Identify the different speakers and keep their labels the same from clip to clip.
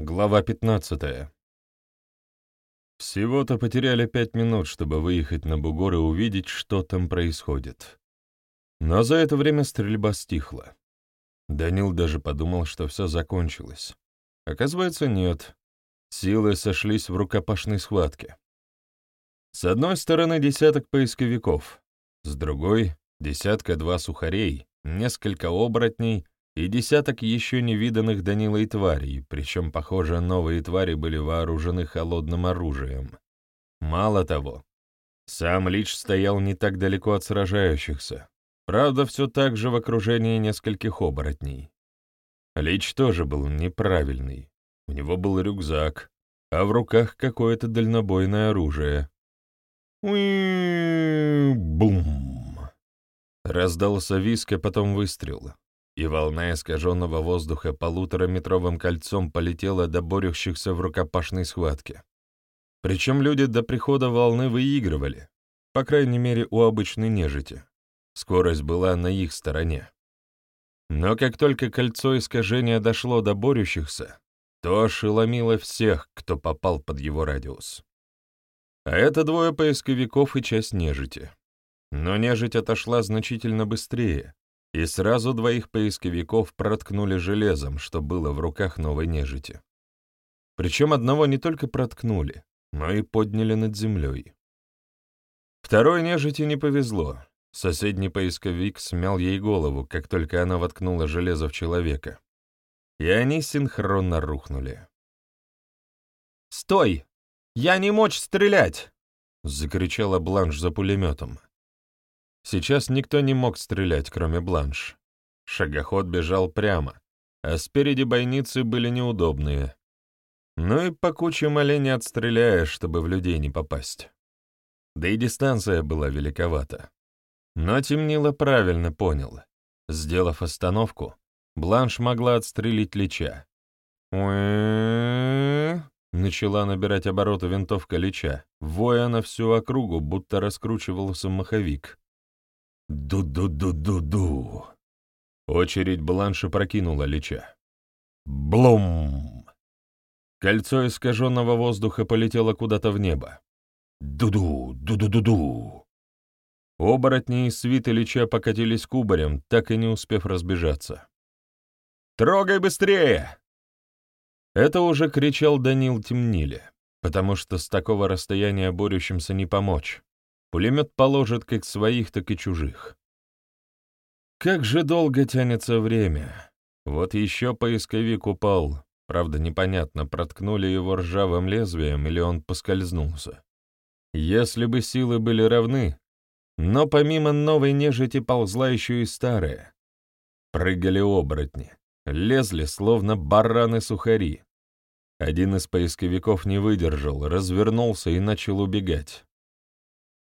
Speaker 1: Глава 15. Всего-то потеряли пять минут, чтобы выехать на бугор и увидеть, что там происходит. Но за это время стрельба стихла. Данил даже подумал, что все закончилось. Оказывается, нет. Силы сошлись в рукопашной схватке. С одной стороны десяток поисковиков, с другой — десятка-два сухарей, несколько оборотней — и десяток еще невиданных Данилой тварей, причем, похоже, новые твари были вооружены холодным оружием. Мало того, сам Лич стоял не так далеко от сражающихся, правда, все так же в окружении нескольких оборотней. Лич тоже был неправильный. У него был рюкзак, а в руках какое-то дальнобойное оружие. Уи-бум! Раздался виск, а потом выстрел и волна искаженного воздуха полутораметровым кольцом полетела до борющихся в рукопашной схватке. Причем люди до прихода волны выигрывали, по крайней мере, у обычной нежити. Скорость была на их стороне. Но как только кольцо искажения дошло до борющихся, то ошеломило всех, кто попал под его радиус. А это двое поисковиков и часть нежити. Но нежить отошла значительно быстрее, и сразу двоих поисковиков проткнули железом, что было в руках новой нежити. Причем одного не только проткнули, но и подняли над землей. Второй нежити не повезло. Соседний поисковик смял ей голову, как только она воткнула железо в человека. И они синхронно рухнули.
Speaker 2: «Стой! Я не мочь стрелять!»
Speaker 1: — закричала Бланш за пулеметом. Сейчас никто не мог стрелять, кроме Бланш. Шагоход бежал прямо, а спереди бойницы были неудобные. Ну и по куче оленей отстреляешь, чтобы в людей не попасть. Да и дистанция была великовата. Но темнило правильно понял. Сделав остановку, Бланш могла отстрелить Лича. Начала набирать обороты винтовка Лича, воя на всю округу, будто раскручивался маховик. Ду-ду-ду-ду-ду. Очередь Бланша прокинула Лича. Блум! Кольцо искаженного воздуха полетело куда-то в небо. Ду-ду, ду-ду-ду-ду. Оборотни и свиты Лича покатились кубарем, так и не успев разбежаться. «Трогай быстрее!» Это уже кричал Данил Темниле, потому что с такого расстояния борющимся не помочь. Пулемет положит как своих, так и чужих. Как же долго тянется время. Вот еще поисковик упал. Правда, непонятно, проткнули его ржавым лезвием или он поскользнулся. Если бы силы были равны, но помимо новой нежити ползла еще и старая. Прыгали оборотни, лезли, словно бараны-сухари. Один из поисковиков не выдержал, развернулся и начал убегать.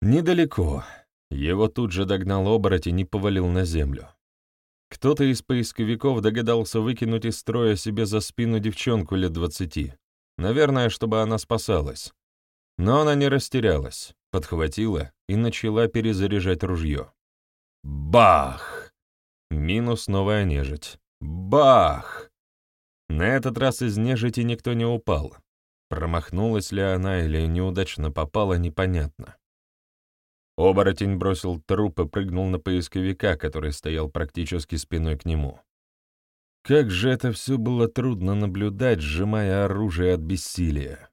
Speaker 1: Недалеко. Его тут же догнал оборотень и повалил на землю. Кто-то из поисковиков догадался выкинуть из строя себе за спину девчонку лет двадцати. Наверное, чтобы она спасалась. Но она не растерялась, подхватила и начала перезаряжать ружье. Бах! Минус новая нежить. Бах! На этот раз из нежити никто не упал. Промахнулась ли она или неудачно попала, непонятно. Оборотень бросил труп и прыгнул на поисковика, который стоял практически спиной к нему. Как же это все было трудно наблюдать, сжимая оружие от бессилия.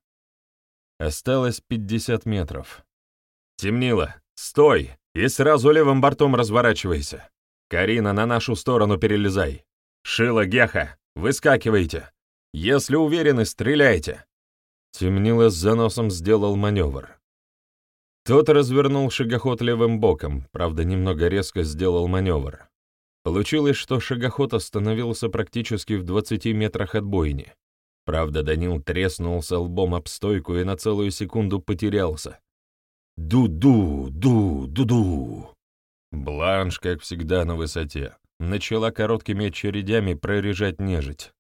Speaker 1: Осталось пятьдесят метров. «Темнило! Стой! И сразу левым бортом разворачивайся! Карина, на нашу сторону перелезай! Шила, Геха, выскакивайте! Если уверены, стреляйте!» Темнило с заносом сделал маневр. Тот развернул шагоход левым боком, правда, немного резко сделал маневр. Получилось, что шагоход остановился практически в 20 метрах от бойни. Правда, Данил треснулся лбом об стойку и на целую секунду потерялся. «Ду-ду, ду-ду-ду!» Бланш, как всегда, на высоте. Начала короткими очередями прорежать нежить.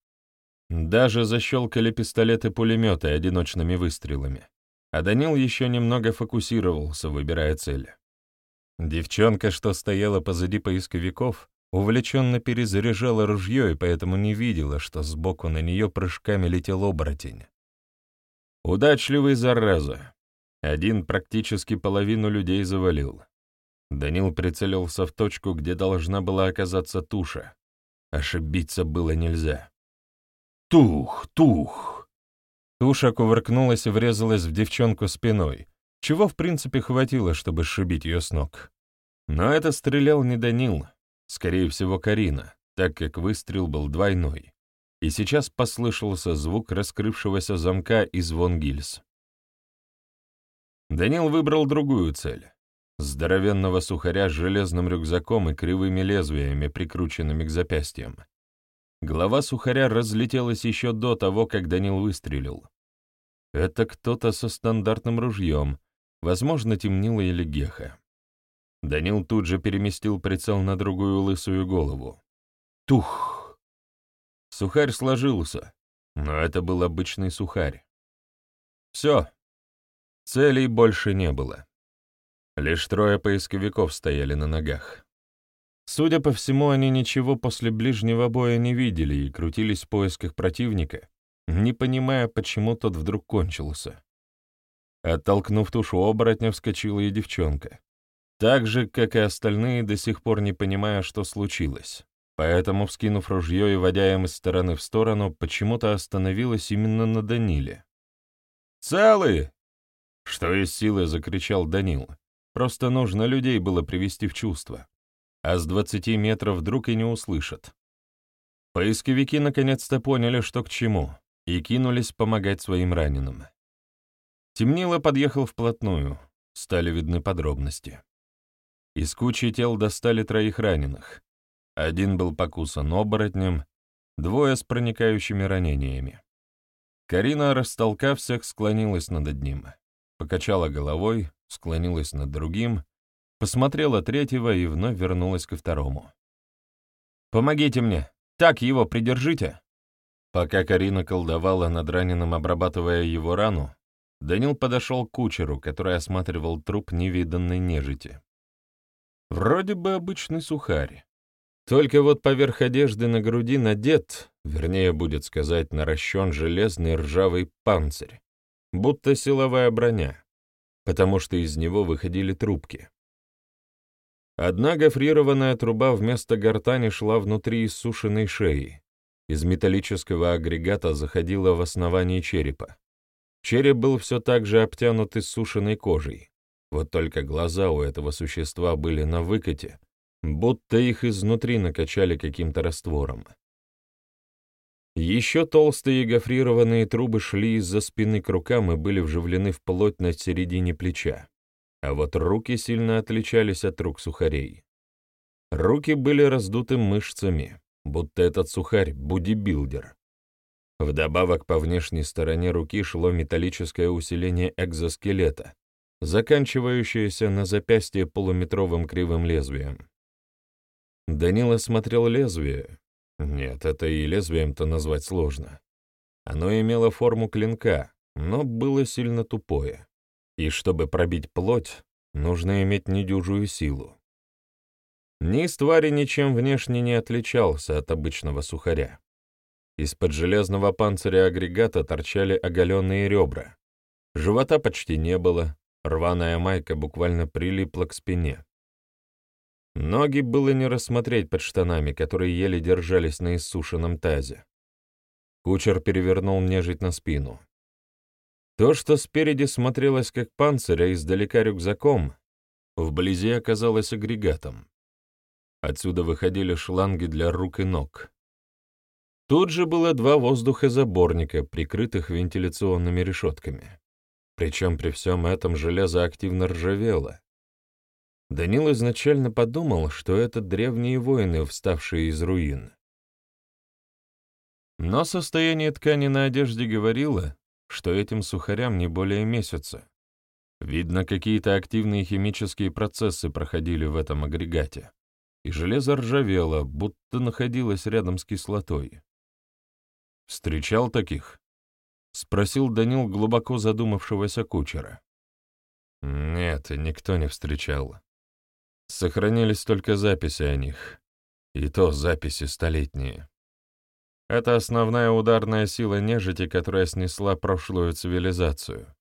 Speaker 1: Даже защелкали пистолеты-пулеметы одиночными выстрелами а Данил еще немного фокусировался, выбирая цели. Девчонка, что стояла позади поисковиков, увлеченно перезаряжала ружье и поэтому не видела, что сбоку на нее прыжками летел оборотень. Удачливый зараза. Один практически половину людей завалил. Данил прицелился в точку, где должна была оказаться туша. Ошибиться было нельзя. Тух, тух! Туша кувыркнулась и врезалась в девчонку спиной, чего, в принципе, хватило, чтобы сшибить ее с ног. Но это стрелял не Данил, скорее всего, Карина, так как выстрел был двойной. И сейчас послышался звук раскрывшегося замка и звон гильз. Данил выбрал другую цель — здоровенного сухаря с железным рюкзаком и кривыми лезвиями, прикрученными к запястьям. Голова сухаря разлетелась еще до того, как Данил выстрелил. Это кто-то со стандартным ружьем, возможно, темнило или геха. Данил тут же переместил прицел на другую лысую голову. Тух! Сухарь сложился, но это был обычный сухарь. Все. Целей больше не было. Лишь трое поисковиков стояли на ногах. Судя по всему, они ничего после ближнего боя не видели и крутились в поисках противника, не понимая, почему тот вдруг кончился. Оттолкнув тушу оборотня, вскочила и девчонка. Так же, как и остальные, до сих пор не понимая, что случилось. Поэтому, вскинув ружье и водя им из стороны в сторону, почему-то остановилась именно на Даниле. «Целые!» — что из силы закричал Данил. Просто нужно людей было привести в чувство а с двадцати метров вдруг и не услышат. Поисковики наконец-то поняли, что к чему, и кинулись помогать своим раненым. Темнило подъехал вплотную, стали видны подробности. Из кучи тел достали троих раненых. Один был покусан оборотнем, двое с проникающими ранениями. Карина, растолкав всех, склонилась над одним, покачала головой, склонилась над другим — посмотрела третьего и вновь вернулась ко второму. «Помогите мне! Так его придержите!» Пока Карина колдовала над раненым, обрабатывая его рану, Данил подошел к кучеру, который осматривал труп невиданной нежити. Вроде бы обычный сухарь. Только вот поверх одежды на груди надет, вернее, будет сказать, наращен железный ржавый панцирь, будто силовая броня, потому что из него выходили трубки. Одна гофрированная труба вместо гортани шла внутри иссушенной шеи. Из металлического агрегата заходила в основание черепа. Череп был все так же обтянут иссушенной кожей. Вот только глаза у этого существа были на выкате, будто их изнутри накачали каким-то раствором. Еще толстые гофрированные трубы шли из-за спины к рукам и были вживлены в плоть на середине плеча а вот руки сильно отличались от рук сухарей. Руки были раздуты мышцами, будто этот сухарь — бодибилдер. Вдобавок по внешней стороне руки шло металлическое усиление экзоскелета, заканчивающееся на запястье полуметровым кривым лезвием. Данила смотрел лезвие. Нет, это и лезвием-то назвать сложно. Оно имело форму клинка, но было сильно тупое. И чтобы пробить плоть, нужно иметь недюжую силу. Низ твари ничем внешне не отличался от обычного сухаря. Из-под железного панциря агрегата торчали оголенные ребра. Живота почти не было, рваная майка буквально прилипла к спине. Ноги было не рассмотреть под штанами, которые еле держались на иссушенном тазе. Кучер перевернул нежить на спину. То, что спереди смотрелось как панцирь, а издалека рюкзаком, вблизи оказалось агрегатом. Отсюда выходили шланги для рук и ног. Тут же было два воздухозаборника, прикрытых вентиляционными решетками. Причем при всем этом железо активно ржавело. Данил изначально подумал, что это древние воины, вставшие из руин. Но состояние ткани на одежде говорило, что этим сухарям не более месяца. Видно, какие-то активные химические процессы проходили в этом агрегате, и железо ржавело, будто находилось рядом с кислотой. «Встречал таких?» — спросил Данил глубоко задумавшегося кучера. «Нет, никто не встречал. Сохранились только записи о них. И то записи столетние. Это основная ударная сила нежити, которая снесла прошлую цивилизацию.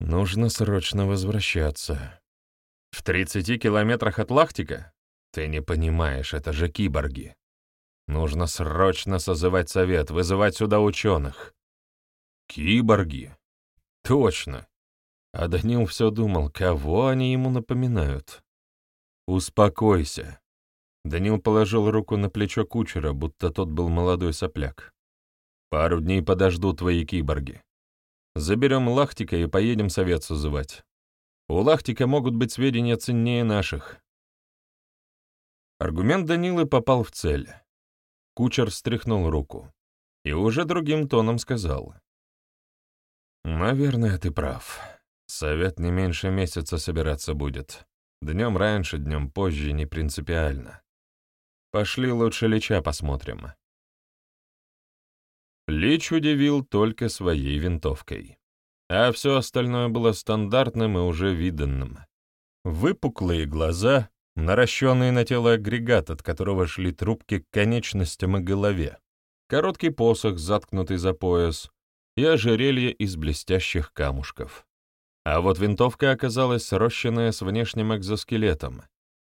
Speaker 1: Нужно срочно возвращаться. В 30 километрах от Лахтика? Ты не понимаешь, это же киборги. Нужно срочно созывать совет, вызывать сюда ученых. Киборги? Точно. А Данил все думал, кого они ему напоминают. Успокойся. Данил положил руку на плечо кучера, будто тот был молодой сопляк. «Пару дней подожду твои киборги. Заберем Лахтика и поедем совет созывать. У Лахтика могут быть сведения ценнее наших». Аргумент Данилы попал в цель. Кучер стряхнул руку и уже другим тоном сказал. «Наверное, ты прав. Совет не меньше месяца собираться будет. Днем раньше, днем позже, не принципиально. Пошли лучше Лича посмотрим. Лич удивил только своей винтовкой. А все остальное было стандартным и уже виданным. Выпуклые глаза, наращенный на тело агрегат, от которого шли трубки к конечностям и голове, короткий посох, заткнутый за пояс, и ожерелье из блестящих камушков. А вот винтовка оказалась срощенная с внешним экзоскелетом,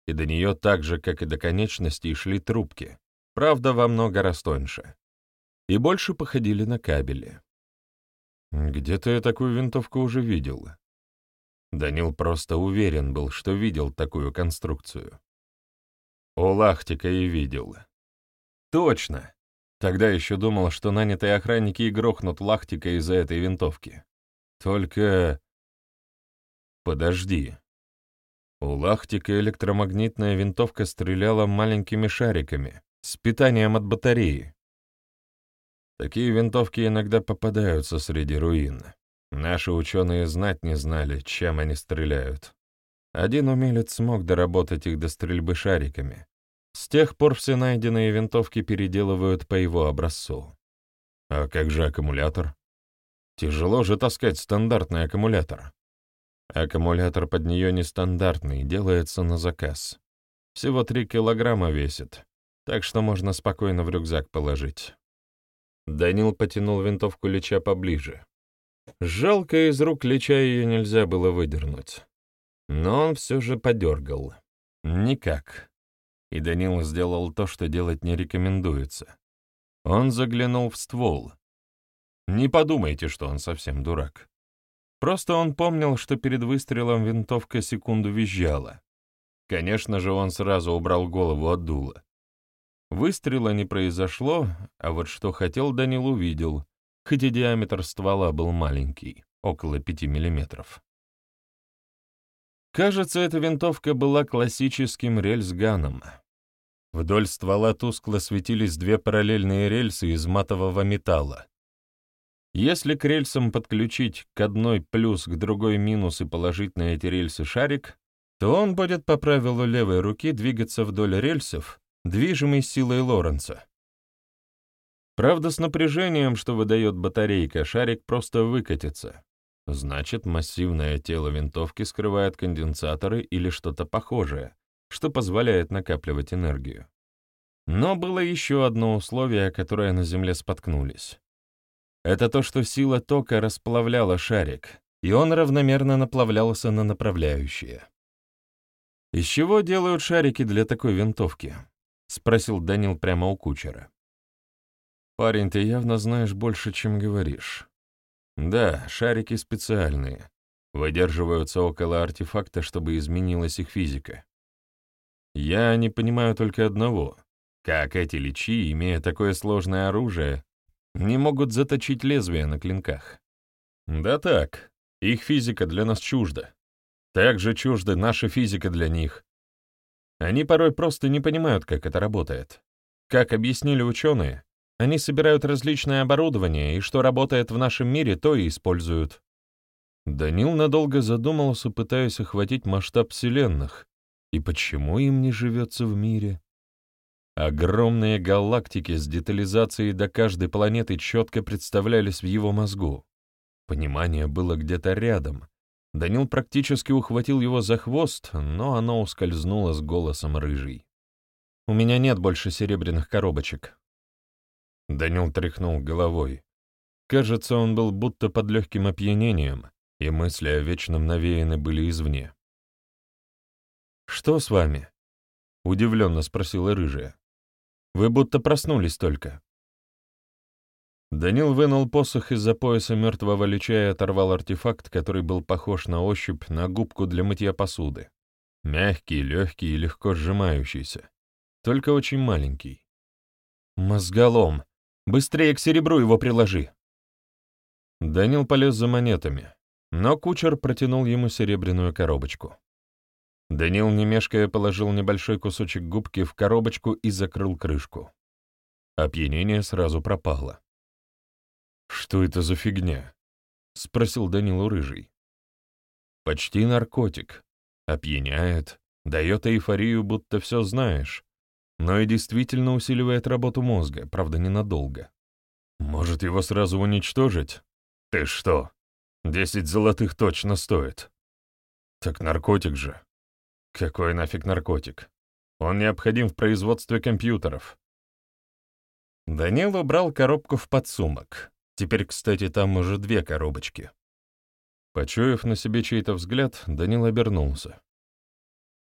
Speaker 1: и до нее так же, как и до конечностей, шли трубки, правда, во много раз тоньше, и больше походили на кабели. Где-то я такую винтовку уже видел. Данил просто уверен был, что видел такую конструкцию. У Лахтика и видел. Точно. Тогда еще думал, что нанятые охранники и грохнут Лахтика из-за этой винтовки. Только... Подожди. У Лахтика электромагнитная винтовка стреляла маленькими шариками, с питанием от батареи. Такие винтовки иногда попадаются среди руин. Наши ученые знать не знали, чем они стреляют. Один умелец смог доработать их до стрельбы шариками. С тех пор все найденные винтовки переделывают по его образцу. А как же аккумулятор? Тяжело же таскать стандартный аккумулятор. Аккумулятор под нее нестандартный, делается на заказ. Всего три килограмма весит, так что можно спокойно в рюкзак положить. Данил потянул винтовку Лича поближе. Жалко, из рук Лича ее нельзя было выдернуть. Но он все же подергал. Никак. И Данил сделал то, что делать не рекомендуется. Он заглянул в ствол. Не подумайте, что он совсем дурак. Просто он помнил, что перед выстрелом винтовка секунду визжала. Конечно же, он сразу убрал голову от дула. Выстрела не произошло, а вот что хотел, Данил увидел, хоть и диаметр ствола был маленький, около пяти миллиметров. Кажется, эта винтовка была классическим рельсганом. Вдоль ствола тускло светились две параллельные рельсы из матового металла, если к рельсам подключить к одной плюс, к другой минус и положить на эти рельсы шарик, то он будет по правилу левой руки двигаться вдоль рельсов, движимый силой Лоренца. Правда, с напряжением, что выдает батарейка, шарик просто выкатится. Значит, массивное тело винтовки скрывает конденсаторы или что-то похожее, что позволяет накапливать энергию. Но было еще одно условие, которое на Земле споткнулись. Это то, что сила тока расплавляла шарик, и он равномерно наплавлялся на направляющие. «Из чего делают шарики для такой винтовки?» — спросил Данил прямо у кучера. «Парень, ты явно знаешь больше, чем говоришь. Да, шарики специальные, выдерживаются около артефакта, чтобы изменилась их физика. Я не понимаю только одного — как эти личи, имея такое сложное оружие, не могут заточить лезвие на клинках. Да так, их физика для нас чужда. Так же чужда наша физика для них. Они порой просто не понимают, как это работает. Как объяснили ученые, они собирают различное оборудование, и что работает в нашем мире, то и используют. Данил надолго задумался, пытаясь охватить масштаб вселенных, и почему им не живется в мире. Огромные галактики с детализацией до каждой планеты четко представлялись в его мозгу. Понимание было где-то рядом. Данил практически ухватил его за хвост, но оно ускользнуло с голосом рыжий.
Speaker 2: У меня нет больше серебряных коробочек.
Speaker 1: Данил тряхнул головой. Кажется, он был будто под легким опьянением, и мысли о вечном навеяны были извне.
Speaker 2: «Что с вами?» — удивленно спросила рыжая. «Вы будто проснулись только».
Speaker 1: Данил вынул посох из-за пояса мертвого лича и оторвал артефакт, который был похож на ощупь на губку для мытья посуды. Мягкий, легкий и легко сжимающийся. Только очень маленький.
Speaker 2: «Мозголом! Быстрее к серебру его приложи!»
Speaker 1: Данил полез за монетами, но кучер протянул ему серебряную коробочку. Данил, не мешкая, положил небольшой кусочек губки в коробочку и закрыл крышку. Опьянение сразу пропало. «Что это за фигня?» — спросил Данилу Рыжий. «Почти наркотик. Опьяняет, дает эйфорию, будто все знаешь, но и действительно усиливает работу мозга, правда, ненадолго. Может, его сразу уничтожить? Ты что, десять золотых точно стоит. Так наркотик же. Какой нафиг наркотик? Он необходим в производстве компьютеров. Данил убрал коробку в подсумок. Теперь, кстати, там уже две коробочки. Почуяв на себе чей-то взгляд, Данил обернулся.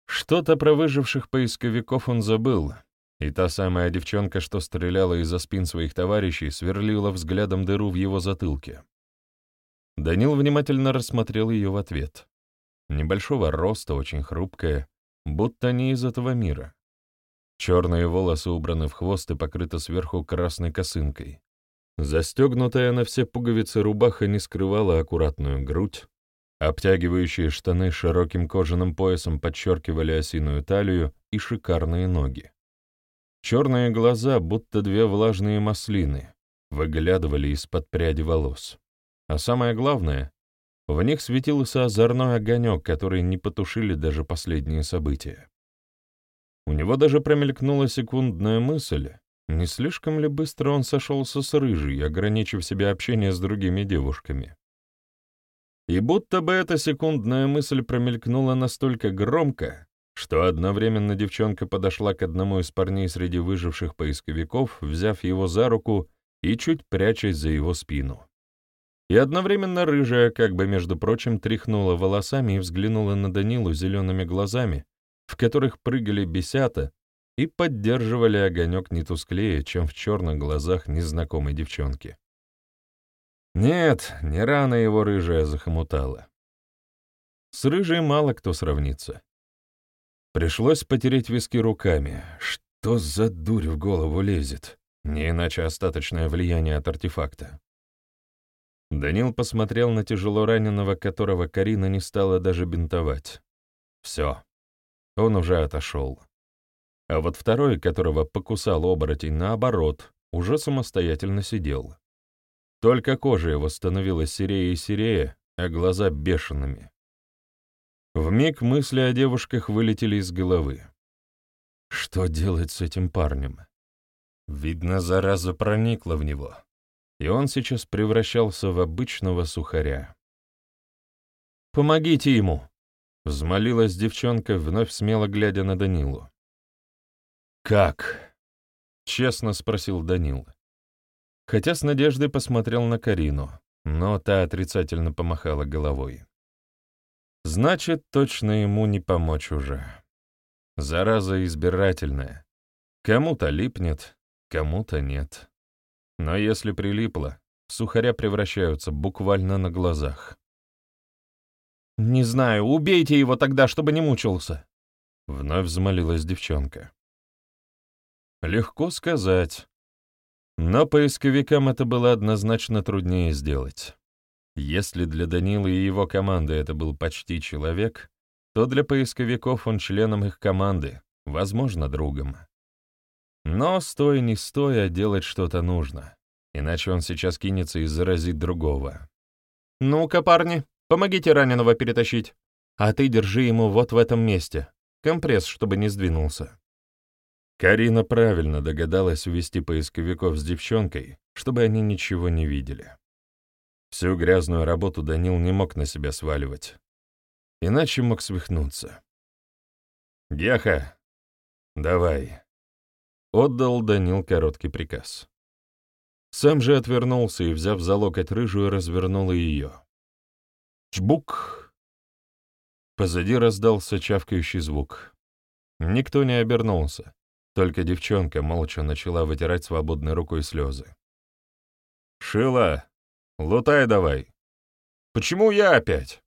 Speaker 1: Что-то про выживших поисковиков он забыл, и та самая девчонка, что стреляла из-за спин своих товарищей, сверлила взглядом дыру в его затылке. Данил внимательно рассмотрел ее в ответ. Небольшого роста, очень хрупкая, будто не из этого мира. Черные волосы убраны в хвост и покрыты сверху красной косынкой. Застегнутая на все пуговицы рубаха не скрывала аккуратную грудь, обтягивающие штаны широким кожаным поясом подчеркивали осиную талию и шикарные ноги. Черные глаза, будто две влажные маслины, выглядывали из-под пряди волос. А самое главное, в них светился озорной огонек, который не потушили даже последние события. У него даже промелькнула секундная мысль, не слишком ли быстро он сошелся с рыжей, ограничив себе общение с другими девушками. И будто бы эта секундная мысль промелькнула настолько громко, что одновременно девчонка подошла к одному из парней среди выживших поисковиков, взяв его за руку и чуть прячась за его спину. И одновременно рыжая, как бы, между прочим, тряхнула волосами и взглянула на Данилу зелеными глазами, в которых прыгали бесята, и поддерживали огонек не тусклее, чем в черных глазах незнакомой девчонки. Нет, не рано его рыжая захомутала. С рыжей мало кто сравнится. Пришлось потереть виски руками. Что за дурь в голову лезет? Не иначе остаточное влияние от артефакта. Данил посмотрел на тяжело раненого, которого Карина не стала даже бинтовать. Все. Он уже отошел. А вот второй, которого покусал оборотень, наоборот, уже самостоятельно сидел. Только кожа его становилась серее и серее, а глаза бешеными. Вмиг мысли о девушках вылетели из головы. Что делать с этим парнем? Видно, зараза проникла в него, и он сейчас превращался в обычного сухаря.
Speaker 2: «Помогите ему!»
Speaker 1: — взмолилась девчонка, вновь смело глядя на Данилу. «Как?» — честно спросил Данил. Хотя с надеждой посмотрел на Карину, но та отрицательно помахала головой. «Значит, точно ему не помочь уже. Зараза избирательная. Кому-то липнет, кому-то нет. Но если прилипло, сухаря превращаются буквально на глазах».
Speaker 2: «Не знаю, убейте его тогда, чтобы не мучился!»
Speaker 1: Вновь взмолилась девчонка. Легко сказать. Но поисковикам это было однозначно труднее сделать. Если для Данила и его команды это был почти человек, то для поисковиков он членом их команды, возможно, другом. Но, стой не стоя, делать что-то нужно, иначе он сейчас кинется и заразит другого.
Speaker 2: «Ну-ка, парни, помогите раненого перетащить, а ты держи ему вот в этом месте, компресс, чтобы не сдвинулся».
Speaker 1: Карина правильно догадалась увести поисковиков с девчонкой, чтобы они ничего не видели. Всю грязную работу Данил не мог на себя сваливать. Иначе мог свихнуться. «Геха, давай,
Speaker 2: отдал Данил короткий приказ. Сам же отвернулся и, взяв за локоть рыжую, развернул ее. Чбук! Позади раздался чавкающий звук. Никто не обернулся, только девчонка молча начала вытирать свободной рукой слезы. «Шила, лутай давай!» «Почему я опять?»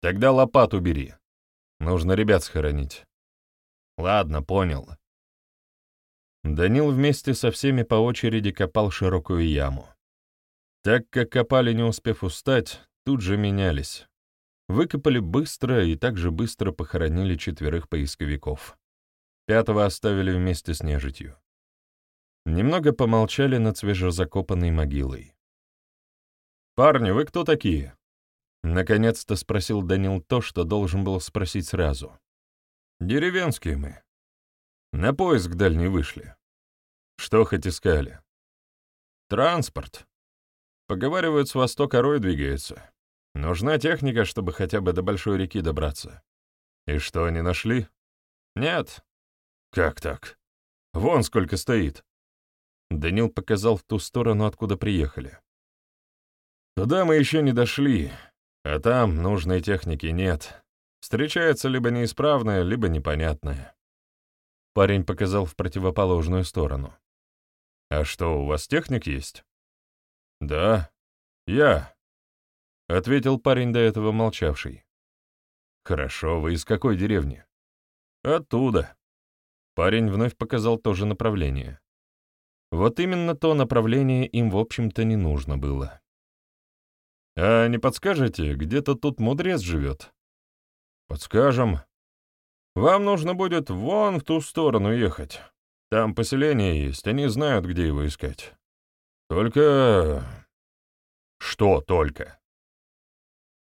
Speaker 2: «Тогда лопату бери. Нужно ребят схоронить». «Ладно, понял». Данил вместе со всеми по очереди копал широкую яму. Так как копали, не успев устать, тут же менялись. Выкопали быстро и также быстро похоронили четверых поисковиков. Пятого оставили вместе с нежитью. Немного помолчали над свежезакопанной могилой. «Парни, вы кто такие?» Наконец-то спросил Данил то, что должен был спросить сразу. «Деревенские мы. На поиск дальний вышли. Что хоть искали?» «Транспорт. Поговаривают, с востока рой двигается. Нужна техника, чтобы хотя бы до большой реки добраться. И что, они нашли? Нет. Как так? Вон сколько стоит. Данил показал в ту сторону, откуда приехали. Туда мы еще не дошли, а там нужной техники нет. Встречается либо неисправная, либо непонятная. Парень показал в противоположную сторону. «А что, у вас техник есть?» «Да, я», — ответил парень до этого молчавший. «Хорошо, вы из какой деревни?» «Оттуда». Парень вновь показал то же направление. Вот именно то направление им, в общем-то, не нужно было. «А не подскажете, где-то тут мудрец живет?» «Подскажем. Вам нужно будет вон в ту сторону ехать. Там поселение есть, они знают, где его искать. Только...» «Что только?»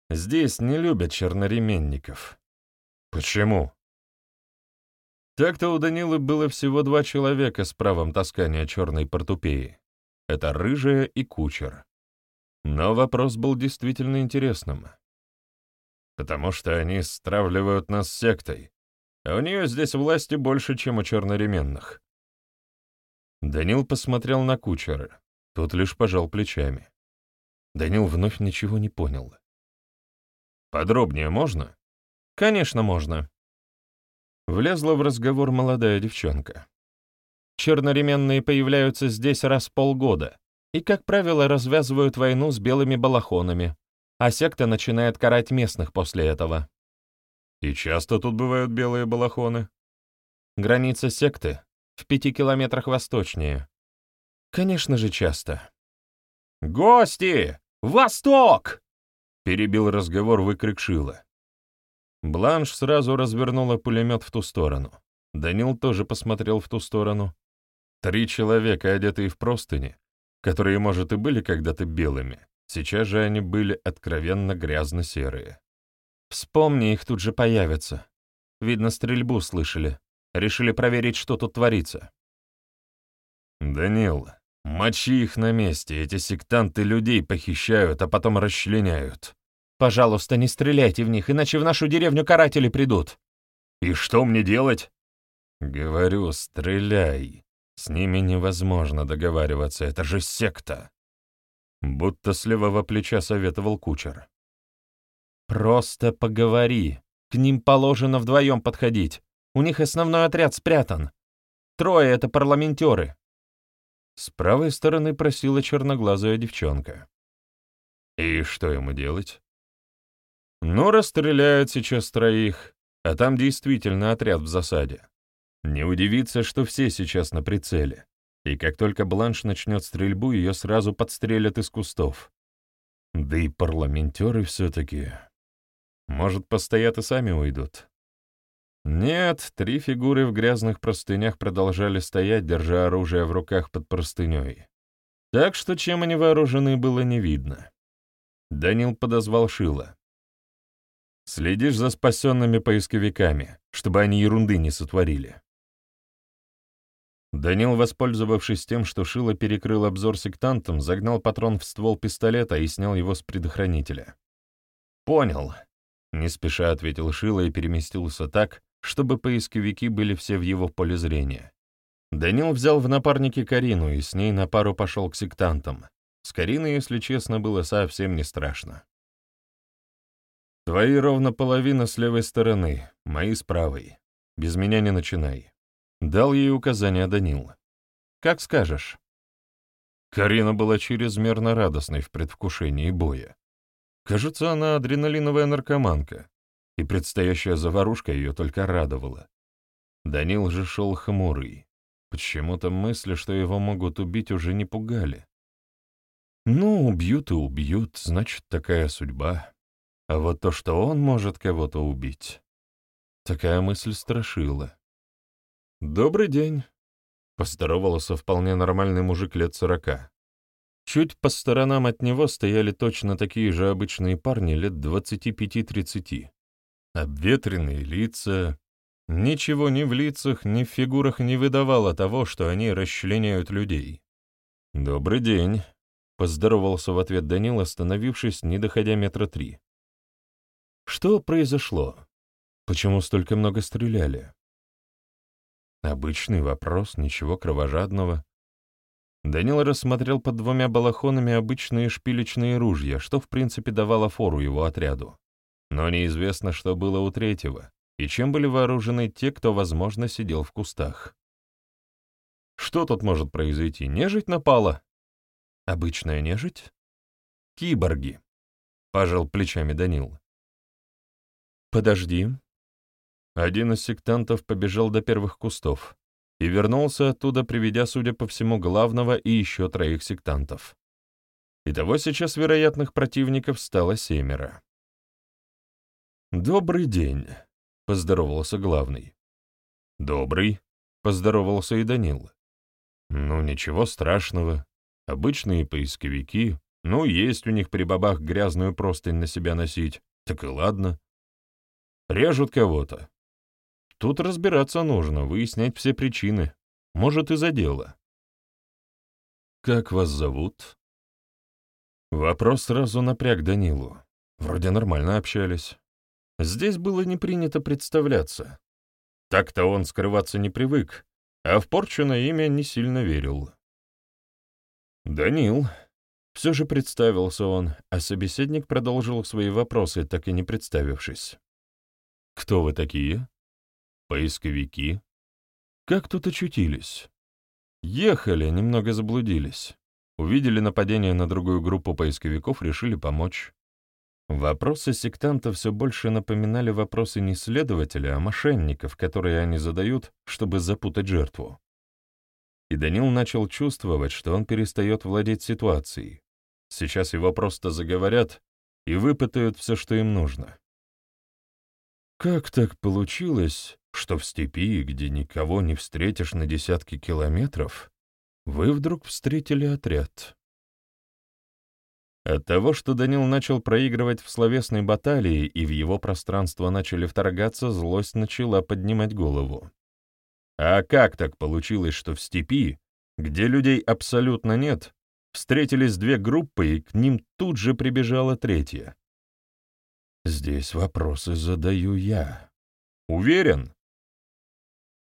Speaker 2: «Здесь не любят черноременников». «Почему?» Так-то у Данилы было всего два человека с правом таскания черной портупеи. Это рыжая и кучер. Но вопрос был действительно интересным. Потому что они стравливают нас сектой, а у нее здесь власти больше, чем у черноременных. Данил посмотрел на кучера. Тот лишь пожал плечами. Данил вновь ничего не понял. «Подробнее можно?» «Конечно, можно», Влезла в разговор молодая девчонка. Черноременные появляются здесь раз в полгода и, как правило, развязывают войну с белыми балахонами, а секта начинает карать местных после этого. И часто тут бывают белые балахоны? Граница секты в пяти километрах восточнее. Конечно же, часто. «Гости! Восток!» — перебил разговор выкрик Шила. Бланш сразу развернула пулемет в ту сторону. Данил тоже посмотрел в ту сторону. Три человека, одетые в простыни, которые, может, и были когда-то белыми, сейчас же они были откровенно грязно-серые. Вспомни, их тут же появятся. Видно, стрельбу слышали. Решили проверить, что тут творится. «Данил, мочи их на месте, эти сектанты людей похищают, а потом расчленяют», Пожалуйста, не стреляйте в них, иначе в нашу деревню каратели придут. И что мне делать? Говорю, стреляй. С ними невозможно договариваться, это же секта. Будто с левого плеча советовал кучер. Просто поговори. К ним положено вдвоем подходить. У них основной отряд спрятан. Трое — это парламентеры. С правой стороны просила черноглазая девчонка. И что ему делать? Ну, расстреляют сейчас троих, а там действительно отряд в засаде. Не удивиться, что все сейчас на прицеле. И как только Бланш начнет стрельбу, ее сразу подстрелят из кустов. Да и парламентеры все-таки. Может, постоят и сами уйдут. Нет, три фигуры в грязных простынях продолжали стоять, держа оружие в руках под простыней. Так что чем они вооружены, было не видно. Данил подозвал Шила. Следишь за спасенными поисковиками, чтобы они ерунды не сотворили. Данил, воспользовавшись тем, что Шило перекрыл обзор сектантам, загнал патрон в ствол пистолета и снял его с предохранителя. «Понял», — не спеша ответил Шило и переместился так, чтобы поисковики были все в его поле зрения. Данил взял в напарники Карину и с ней на пару пошел к сектантам. С Кариной, если честно, было совсем не страшно. «Твои ровно половина с левой стороны, мои с правой. Без меня не начинай». Дал ей указание Данил. «Как скажешь». Карина была чрезмерно радостной в предвкушении боя. Кажется, она адреналиновая наркоманка, и предстоящая заварушка ее только радовала. Данил же шел хмурый. Почему-то мысли, что его могут убить, уже не пугали. Ну, убьют и убьют, значит, такая судьба. А вот то, что он может кого-то убить, такая мысль страшила. «Добрый день», — поздоровался вполне нормальный мужик лет сорока. Чуть по сторонам от него стояли точно такие же обычные парни лет двадцати пяти-тридцати. Обветренные лица. Ничего ни в лицах, ни в фигурах не выдавало того, что они расчленяют людей. «Добрый день», — поздоровался в ответ Данил, остановившись, не доходя метра три. «Что произошло? Почему столько много стреляли?» Обычный вопрос, ничего кровожадного. Данил рассмотрел под двумя балахонами обычные шпилечные ружья, что в принципе давало фору его отряду. Но неизвестно, что было у третьего, и чем были вооружены те, кто, возможно, сидел в кустах. Что тут может произойти? Нежить напала? Обычная нежить? Киборги, — пожал плечами Данил. Подожди. Один из сектантов побежал до первых кустов и вернулся оттуда, приведя, судя по всему, главного и еще троих сектантов. Итого сейчас вероятных противников стало семеро. «Добрый день», — поздоровался главный. «Добрый», — поздоровался и Данил. «Ну, ничего страшного. Обычные поисковики. Ну, есть у них при бабах грязную простынь на себя носить. Так и ладно. Режут кого-то. Тут разбираться нужно, выяснять все причины. Может, и за дело. «Как вас зовут?» Вопрос сразу напряг Данилу. Вроде нормально общались. Здесь было не принято представляться. Так-то он скрываться не привык, а в порченное имя не сильно верил. «Данил», — все же представился он, а собеседник продолжил свои вопросы, так и не представившись. «Кто вы такие?» Поисковики? Как тут очутились? Ехали, немного заблудились. Увидели нападение на другую группу поисковиков, решили помочь. Вопросы сектанта все больше напоминали вопросы не следователя, а мошенников, которые они задают, чтобы запутать жертву. И Данил начал чувствовать, что он перестает владеть ситуацией. Сейчас его просто заговорят и выпытают все, что им нужно. Как так получилось, что в степи, где никого не встретишь на десятки километров, вы вдруг встретили отряд. От того, что Данил начал проигрывать в словесной баталии и в его пространство начали вторгаться, злость начала поднимать голову. А как так получилось, что в степи, где людей абсолютно нет, встретились две группы, и к ним тут же прибежала третья? Здесь вопросы задаю я. Уверен?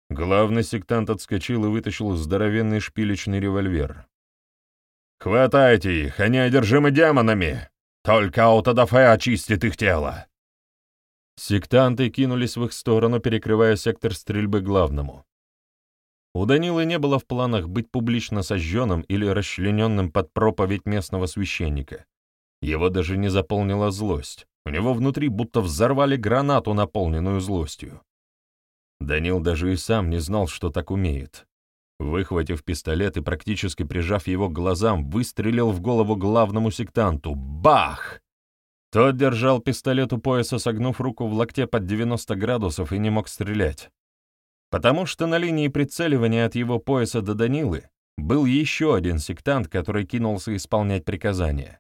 Speaker 2: Главный сектант отскочил и вытащил здоровенный шпилечный револьвер. «Хватайте их, они одержимы демонами! Только аутодафе очистит их тело!» Сектанты кинулись в их сторону, перекрывая сектор стрельбы главному. У Данилы не было в планах быть публично сожженным или расчлененным под проповедь местного священника. Его даже не заполнила злость. У него внутри будто взорвали гранату, наполненную злостью. Данил даже и сам не знал, что так умеет. Выхватив пистолет и практически прижав его к глазам, выстрелил в голову главному сектанту. Бах! Тот держал пистолет у пояса, согнув руку в локте под 90 градусов и не мог стрелять. Потому что на линии прицеливания от его пояса до Данилы был еще один сектант, который кинулся исполнять приказания.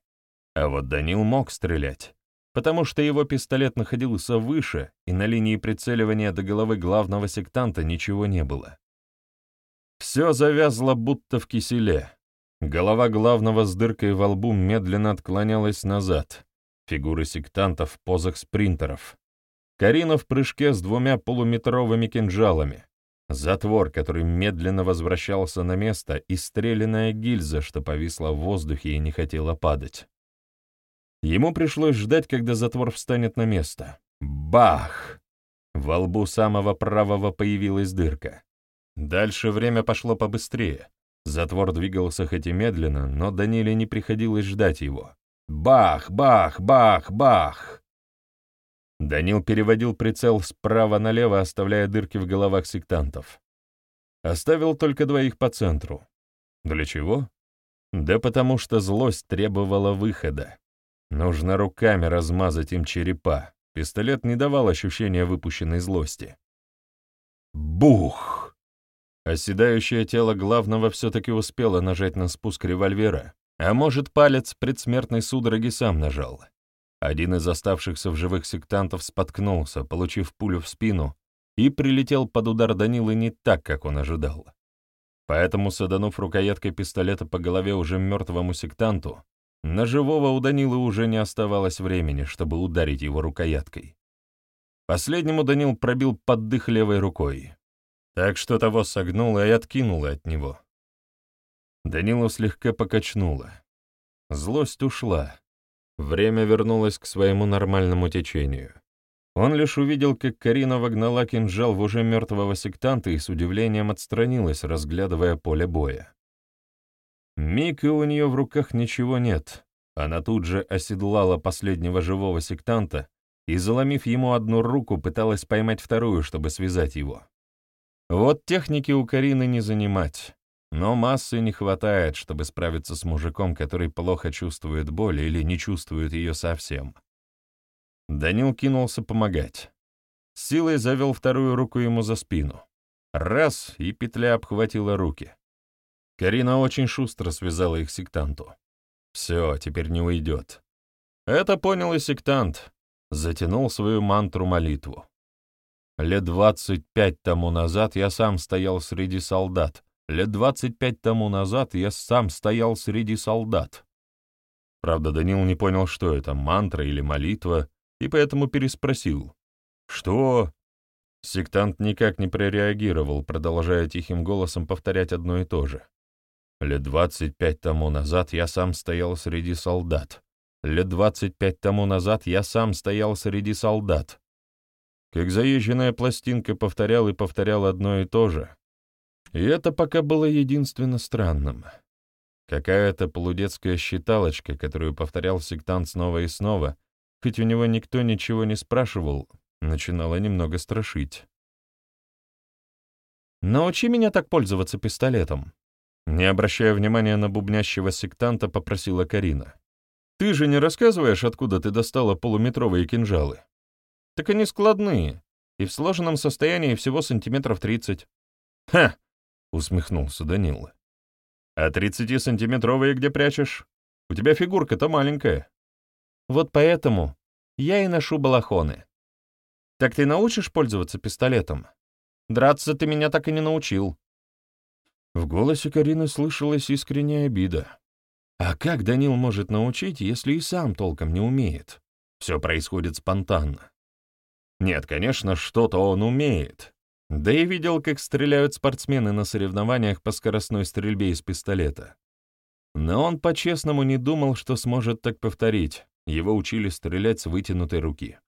Speaker 2: А вот Данил мог стрелять потому что его пистолет находился выше, и на линии прицеливания до головы главного сектанта ничего не было. Все завязло будто в киселе. Голова главного с дыркой во лбу медленно отклонялась назад. Фигуры сектантов в позах спринтеров. Карина в прыжке с двумя полуметровыми кинжалами. затвор, который медленно возвращался на место, и стрелянная гильза, что повисла в воздухе и не хотела падать. Ему пришлось ждать, когда затвор встанет на место. Бах! Во лбу самого правого появилась дырка. Дальше время пошло побыстрее. Затвор двигался хоть и медленно, но Даниле не приходилось ждать его. Бах, бах, бах, бах! Данил переводил прицел справа налево, оставляя дырки в головах сектантов. Оставил только двоих по центру. Для чего? Да потому что злость требовала выхода. Нужно руками размазать им черепа. Пистолет не давал ощущения выпущенной злости. Бух! Оседающее тело главного все-таки успело нажать на спуск револьвера, а может, палец предсмертной судороги сам нажал. Один из оставшихся в живых сектантов споткнулся, получив пулю в спину, и прилетел под удар Данилы не так, как он ожидал. Поэтому, саданув рукояткой пистолета по голове уже мертвому сектанту, на живого у Данилы уже не оставалось времени, чтобы ударить его рукояткой. Последнему Данил пробил под дых левой рукой, так что того согнуло и откинуло от него. Данилу слегка покачнуло. Злость ушла. Время вернулось к своему нормальному течению. Он лишь увидел, как Карина вогнала кинжал в уже мертвого сектанта и с удивлением отстранилась, разглядывая поле боя. Миг, и у нее в руках ничего нет. Она тут же оседлала последнего живого сектанта и, заломив ему одну руку, пыталась поймать вторую, чтобы связать его. Вот техники у Карины не занимать, но массы не хватает, чтобы справиться с мужиком, который плохо чувствует боль или не чувствует ее совсем. Данил кинулся помогать. силой завел вторую руку ему за спину. Раз, и петля обхватила руки. Карина очень шустро связала их сектанту. Все, теперь не уйдет. Это понял и сектант. Затянул свою мантру-молитву. Лет двадцать пять тому назад я сам стоял среди солдат. Лет двадцать пять тому назад я сам стоял среди солдат. Правда, Данил не понял, что это, мантра или молитва, и поэтому переспросил. «Что?» Сектант никак не прореагировал, продолжая тихим голосом повторять одно и то же. Лет двадцать пять тому назад я сам стоял среди солдат. Лет двадцать пять тому назад я сам стоял среди солдат. Как заезженная пластинка повторял и повторял одно и то же. И это пока было единственно странным. Какая-то полудетская считалочка, которую повторял сектант снова и снова, хоть у него никто ничего не спрашивал, начинала немного страшить. «Научи меня так пользоваться пистолетом», не обращая внимания на бубнящего сектанта, попросила Карина. «Ты же не рассказываешь, откуда ты достала полуметровые кинжалы?» «Так они складные, и в сложенном состоянии всего сантиметров тридцать». «Ха!» — усмехнулся Данила. «А тридцатисантиметровые где прячешь? У тебя фигурка-то маленькая». «Вот поэтому я и ношу балахоны». «Так ты научишь пользоваться пистолетом? Драться ты меня так и не научил». В голосе Карины слышалась искренняя обида. А как Данил может научить, если и сам толком не умеет? Все происходит спонтанно. Нет, конечно, что-то он умеет. Да и видел, как стреляют спортсмены на соревнованиях по скоростной стрельбе из пистолета. Но он по-честному не думал, что сможет так повторить. Его учили стрелять с вытянутой руки.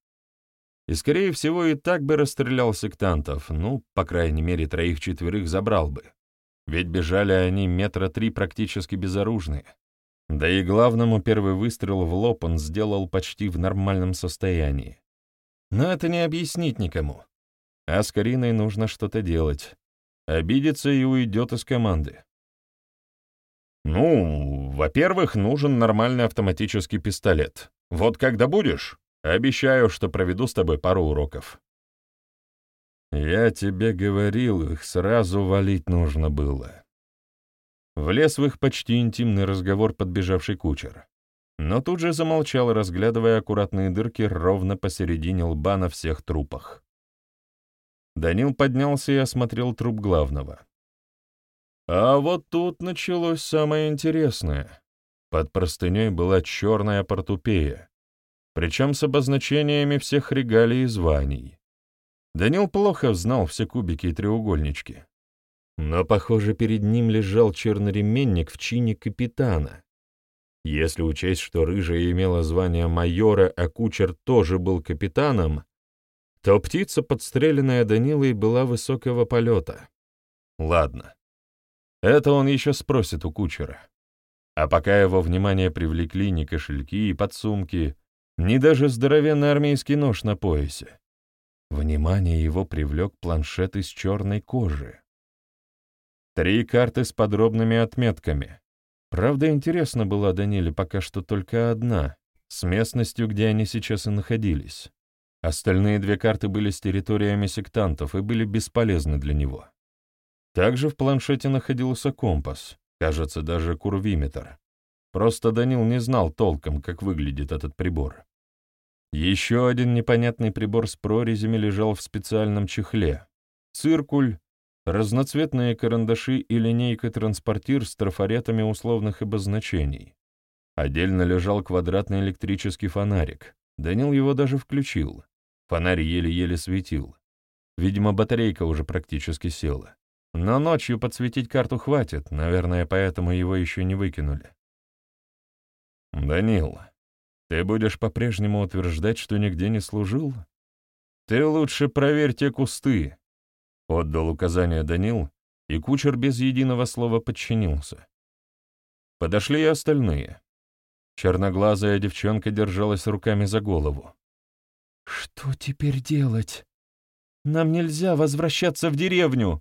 Speaker 2: И, скорее всего, и так бы расстрелял сектантов, ну, по крайней мере, троих-четверых забрал бы. Ведь бежали они метра три практически безоружные. Да и главному первый выстрел в лоб он сделал почти в нормальном состоянии. Но это не объяснить никому. А с Кариной нужно что-то делать. Обидится и уйдет из команды. «Ну, во-первых, нужен нормальный автоматический пистолет. Вот когда будешь, обещаю, что проведу с тобой пару уроков». «Я тебе говорил, их сразу валить нужно было». Влез в их почти интимный разговор подбежавший кучер, но тут же замолчал, разглядывая аккуратные дырки ровно посередине лба на всех трупах. Данил поднялся и осмотрел труп главного. А вот тут началось самое интересное. Под простыней была черная портупея, причем с обозначениями всех регалий и званий. Данил плохо знал все кубики и треугольнички. Но, похоже, перед ним лежал черноременник в чине капитана. Если учесть, что рыжая имела звание майора, а кучер тоже был капитаном, то птица, подстреленная Данилой, была высокого полета. Ладно. Это он еще спросит у кучера. А пока его внимание привлекли ни кошельки и подсумки, ни даже здоровенный армейский нож на поясе. Внимание его привлек планшет из черной кожи. Три карты с подробными отметками. Правда, интересно была Даниле пока что только одна, с местностью, где они сейчас и находились. Остальные две карты были с территориями сектантов и были бесполезны для него. Также в планшете находился компас, кажется, даже курвиметр. Просто Данил не знал толком, как выглядит этот прибор. Еще один непонятный прибор с прорезями лежал в специальном чехле. Циркуль, разноцветные карандаши и линейка-транспортир с трафаретами условных обозначений. Отдельно лежал квадратный электрический фонарик. Данил его даже включил. Фонарь еле-еле светил. Видимо, батарейка уже практически села. Но ночью подсветить карту хватит, наверное, поэтому его еще не выкинули. «Данил, ты будешь по-прежнему утверждать, что нигде не служил? Ты лучше проверь те кусты», — отдал указание Данил, и кучер без единого слова подчинился. Подошли и остальные. Черноглазая девчонка держалась руками за голову. «Что теперь делать? Нам нельзя возвращаться в деревню!»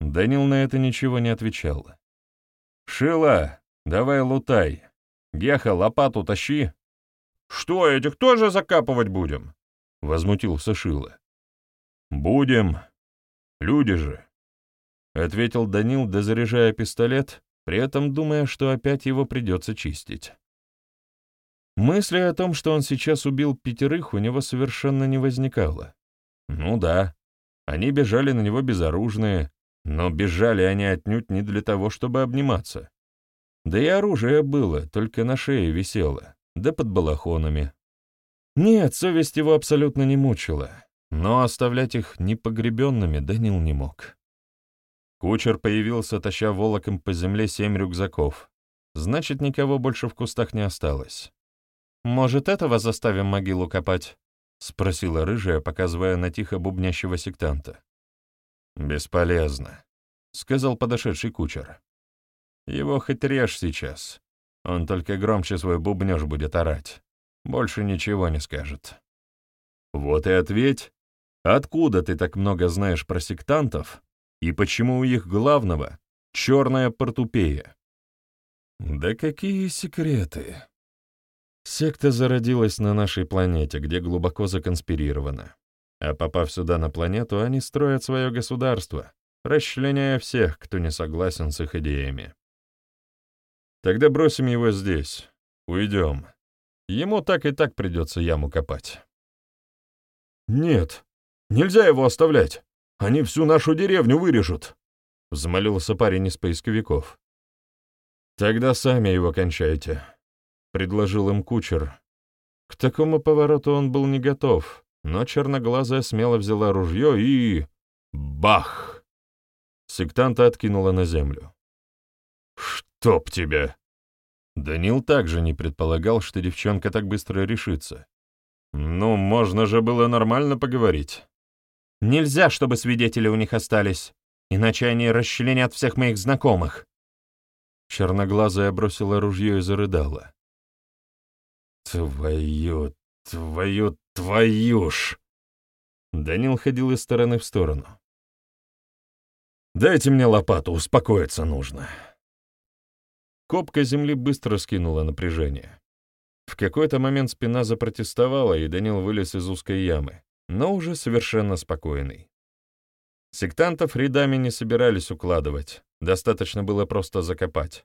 Speaker 2: Данил на это ничего не отвечал. «Шила, давай лутай. Геха, лопату тащи». «Что, этих тоже закапывать будем?» — возмутился Шила. «Будем. Люди же», — ответил Данил, дозаряжая пистолет, при этом думая, что опять его придется чистить. Мысли о том, что он сейчас убил пятерых, у него совершенно не возникало. Ну да, они бежали на него безоружные, но бежали они отнюдь не для того, чтобы обниматься. Да и оружие было, только на шее висело, да под балахонами. Нет, совесть его абсолютно не мучила, но оставлять их непогребенными Данил не мог. Кучер появился, таща волоком по земле семь рюкзаков. Значит, никого больше в кустах не осталось. «Может, этого заставим могилу копать?» — спросила рыжая, показывая на тихо бубнящего сектанта. «Бесполезно», — сказал подошедший кучер. «Его хоть режь сейчас. Он только громче свой бубнёж будет орать. Больше ничего не скажет». «Вот и ответь, откуда ты так много знаешь про сектантов и почему у их главного — черная портупея?» «Да какие секреты!» Секта зародилась на нашей планете, где глубоко законспирирована. А попав сюда на планету, они строят свое государство, расчленяя всех, кто не согласен с их идеями. Тогда бросим его здесь. Уйдем. Ему так и так придется яму копать. «Нет, нельзя его оставлять. Они всю нашу деревню вырежут», — взмолился парень из поисковиков. «Тогда сами его кончайте», предложил им кучер. К такому повороту он был не готов, но черноглазая смело взяла ружье и... Бах! Сектанта откинула на землю. «Чтоб тебя!» Данил также не предполагал, что девчонка так быстро решится. «Ну, можно же было нормально поговорить». «Нельзя, чтобы свидетели у них остались, иначе они расчленят всех моих знакомых». Черноглазая бросила ружье и зарыдала. «Твою, твою, твою ж!» Данил ходил из стороны в сторону. «Дайте мне лопату, успокоиться нужно». Копка земли быстро скинула напряжение. В какой-то момент спина запротестовала, и Данил вылез из узкой ямы, но уже совершенно спокойный. Сектантов рядами не собирались укладывать, достаточно было просто закопать.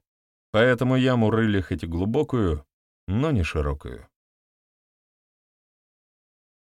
Speaker 2: Поэтому яму рыли хоть и глубокую, но не широкую.